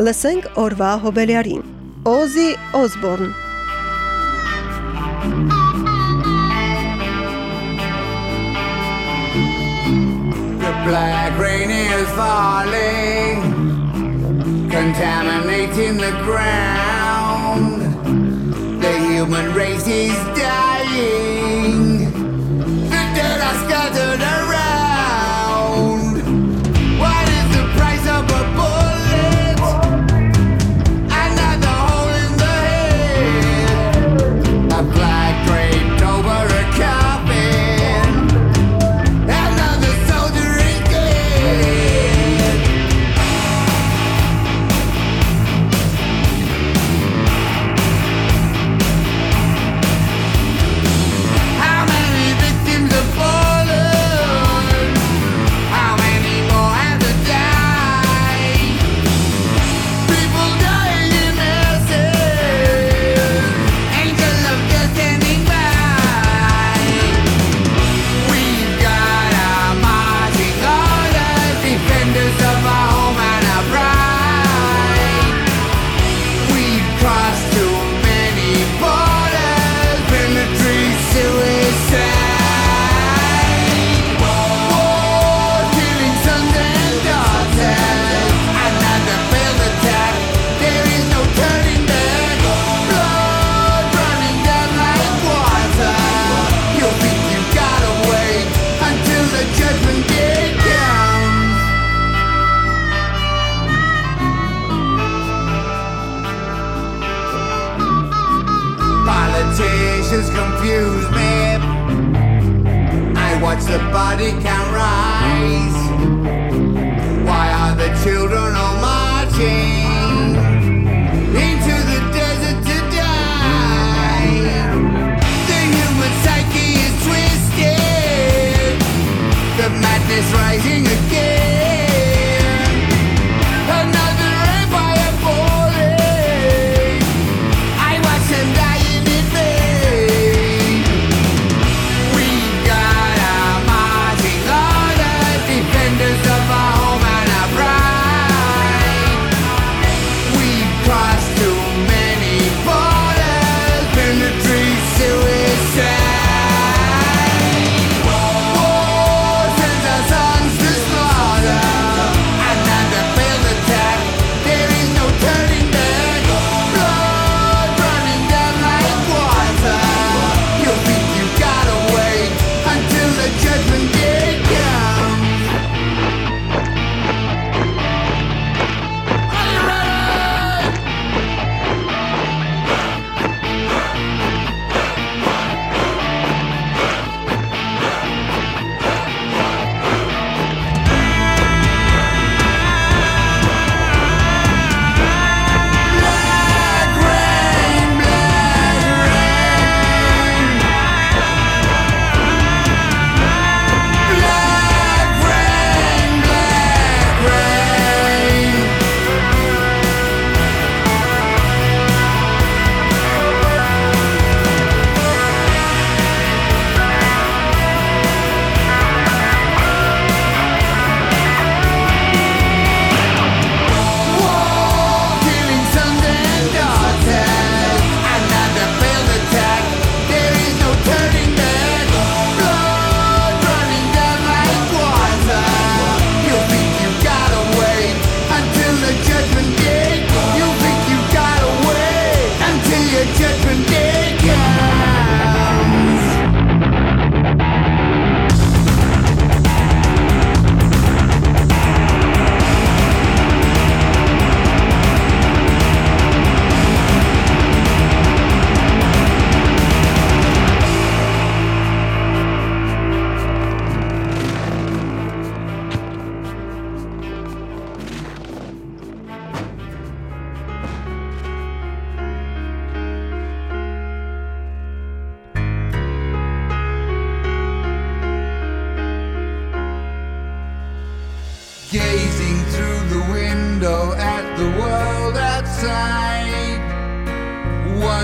Լսենք օրվա հոբելյարին։ Օզի Օսբորն black rain is falling, contaminating the ground. The human race is dying. The dead are scattered around.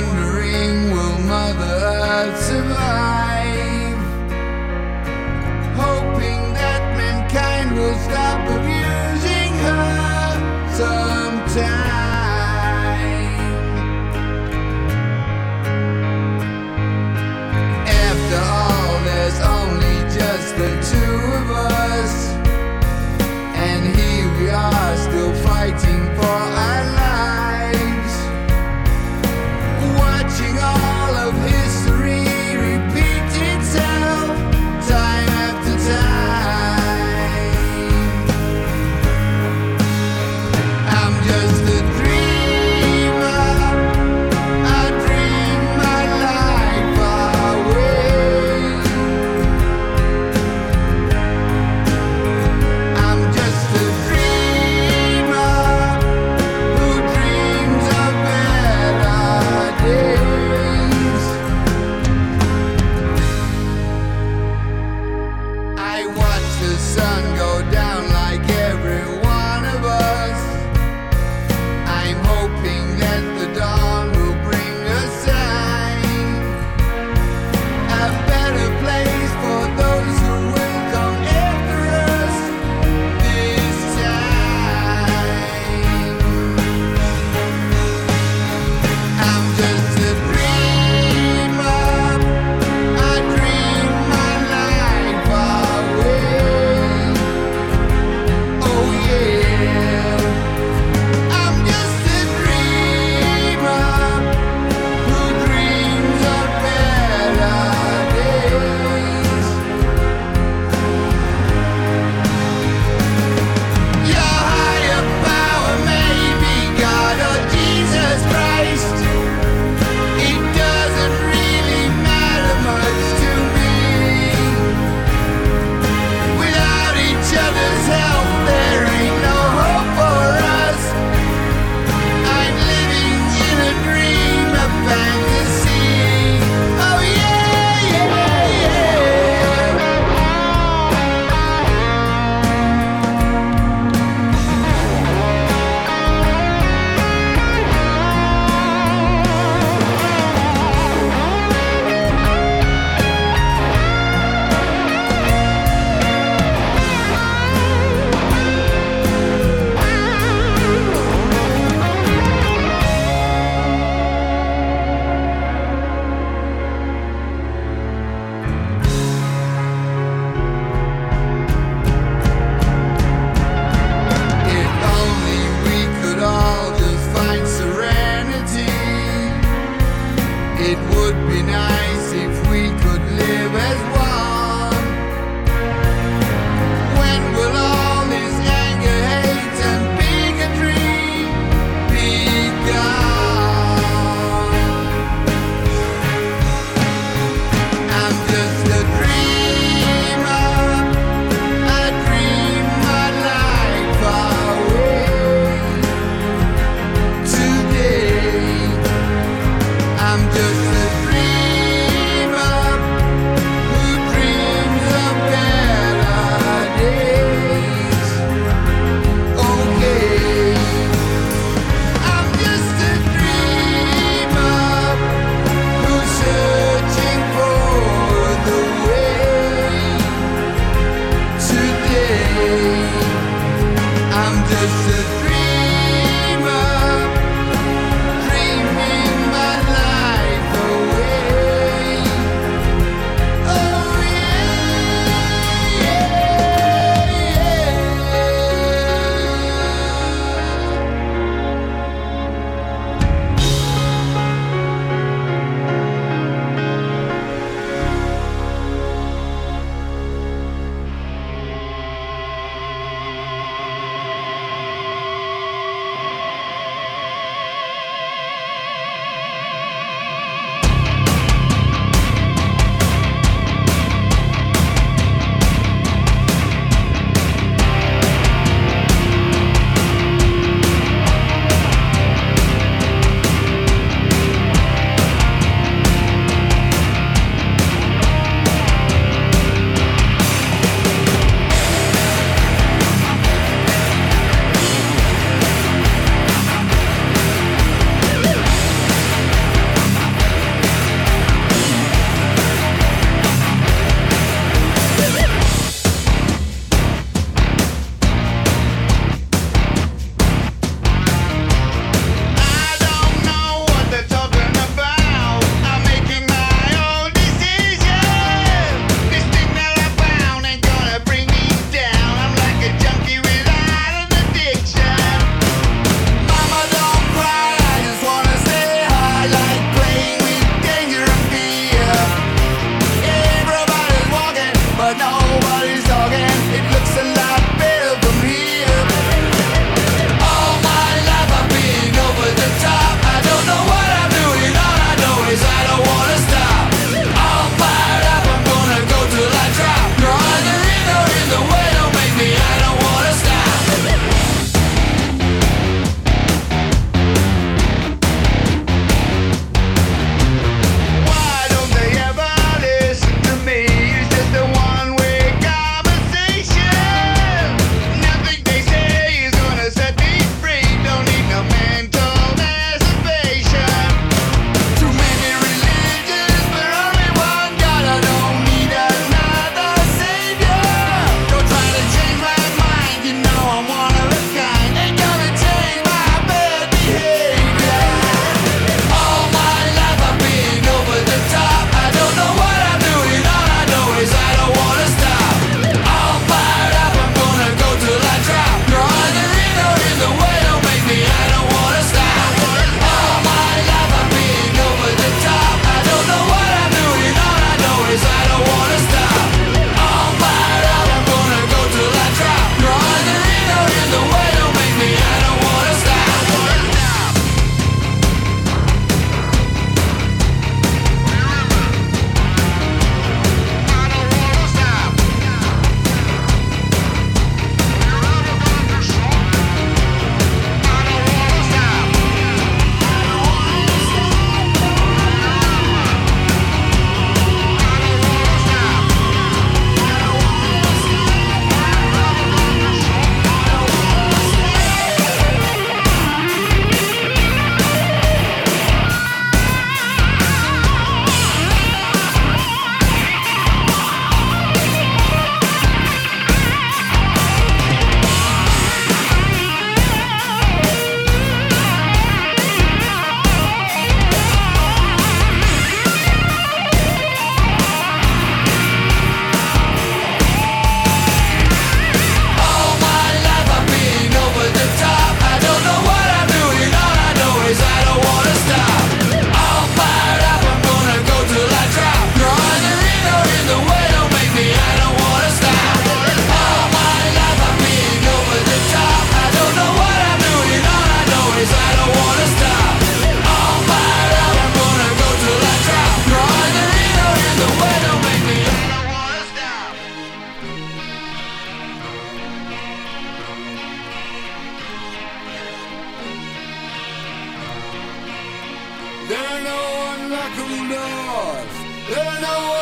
wondering, will Mother Earth survive?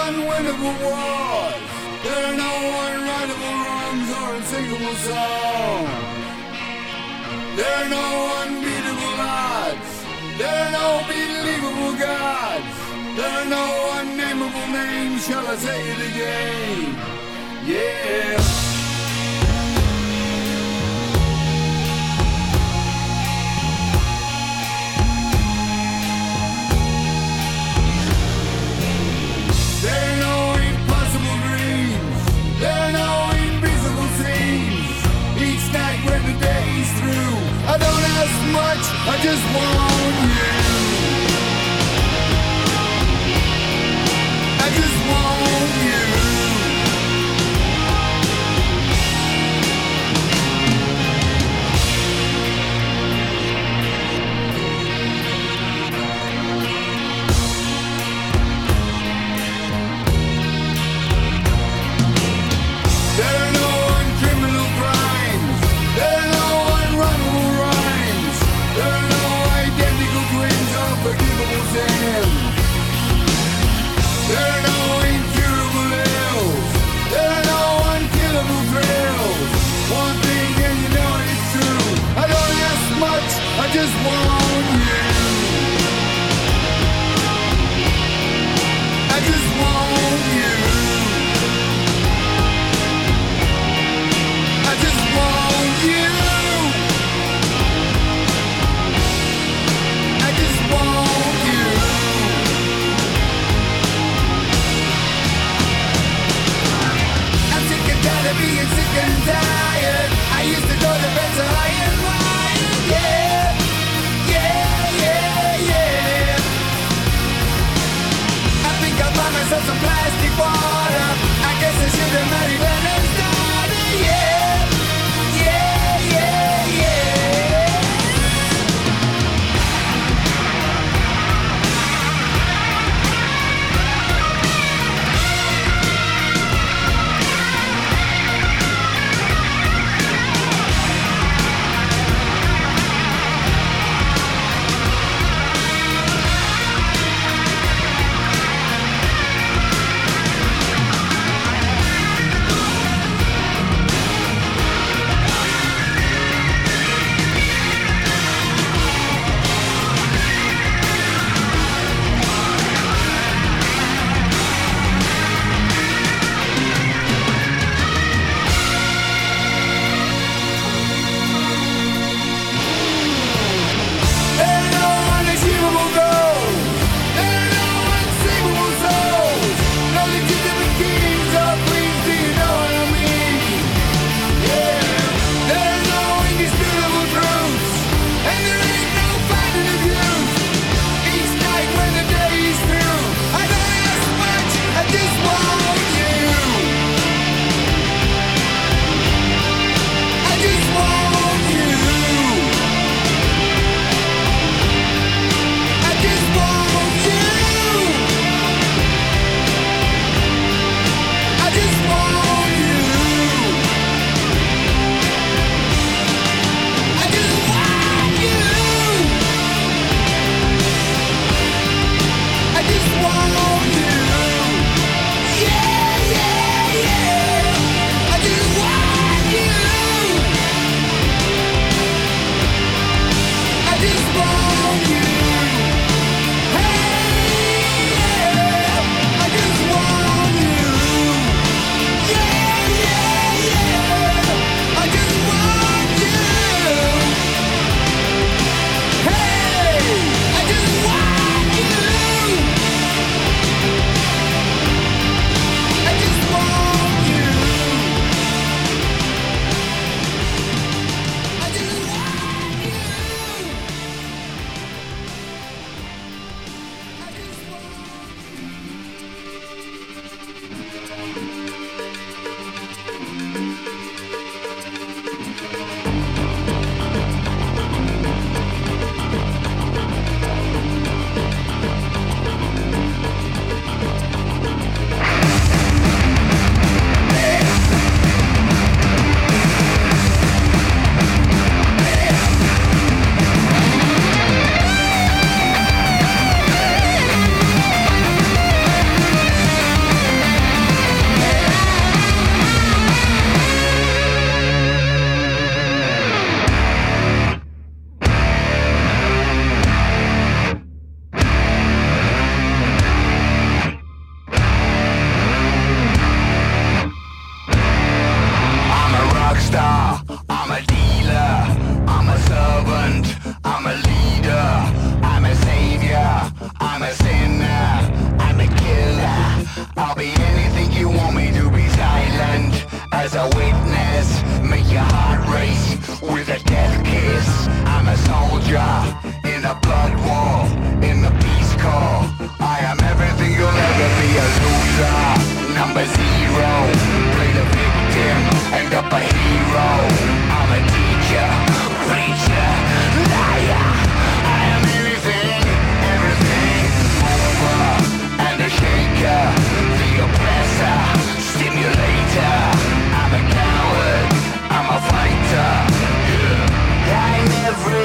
unwinnable wars. There are no unwritable wrongs or unsinkable songs. There are no unbeatable odds. There are no believable gods. There are no unnameable names. Shall I say it again? Yeah. I don't ask much, I just want you.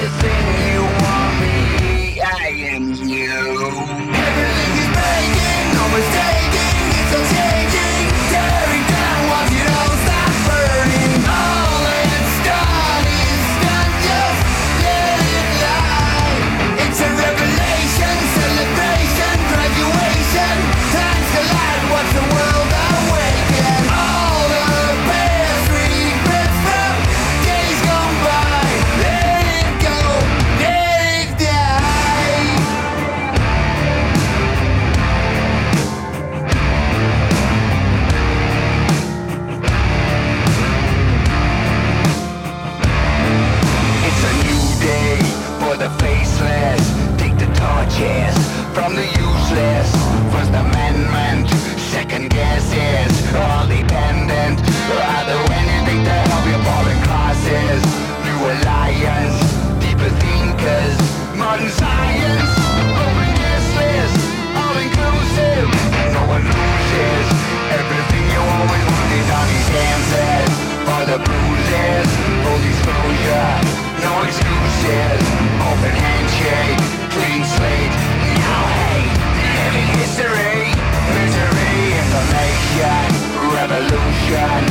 Everything you exposure, no excuses. Open handshake, clean slate. No hate, living history, misery, information, revolution.